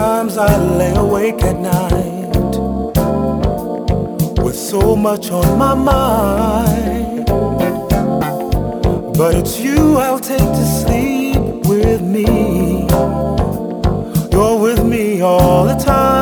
times I lay awake at night with so much on my mind. But it's you I'll take to sleep with me. You're with me all the time.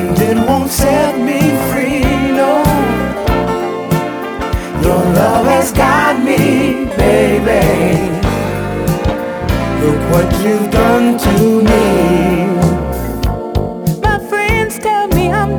and it won't set me free. No, your love has got me, baby. Look what you've done to me. My friends tell me I'm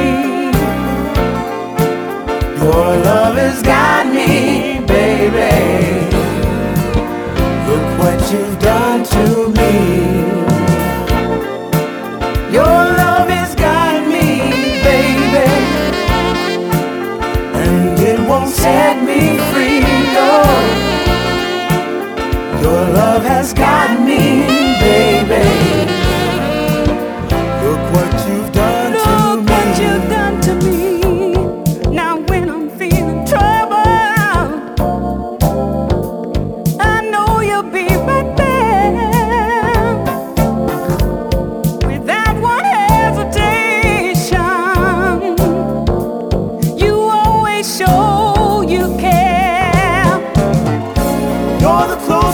Your love has got me, baby.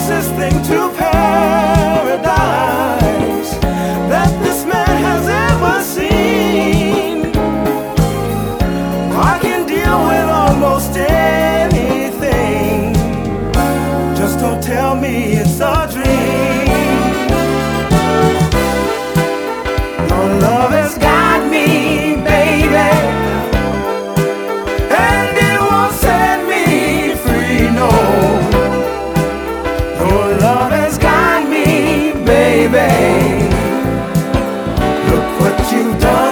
closest thing to paradise that this man has ever seen. I can deal with almost anything. Just don't tell me it's a dream. you've done.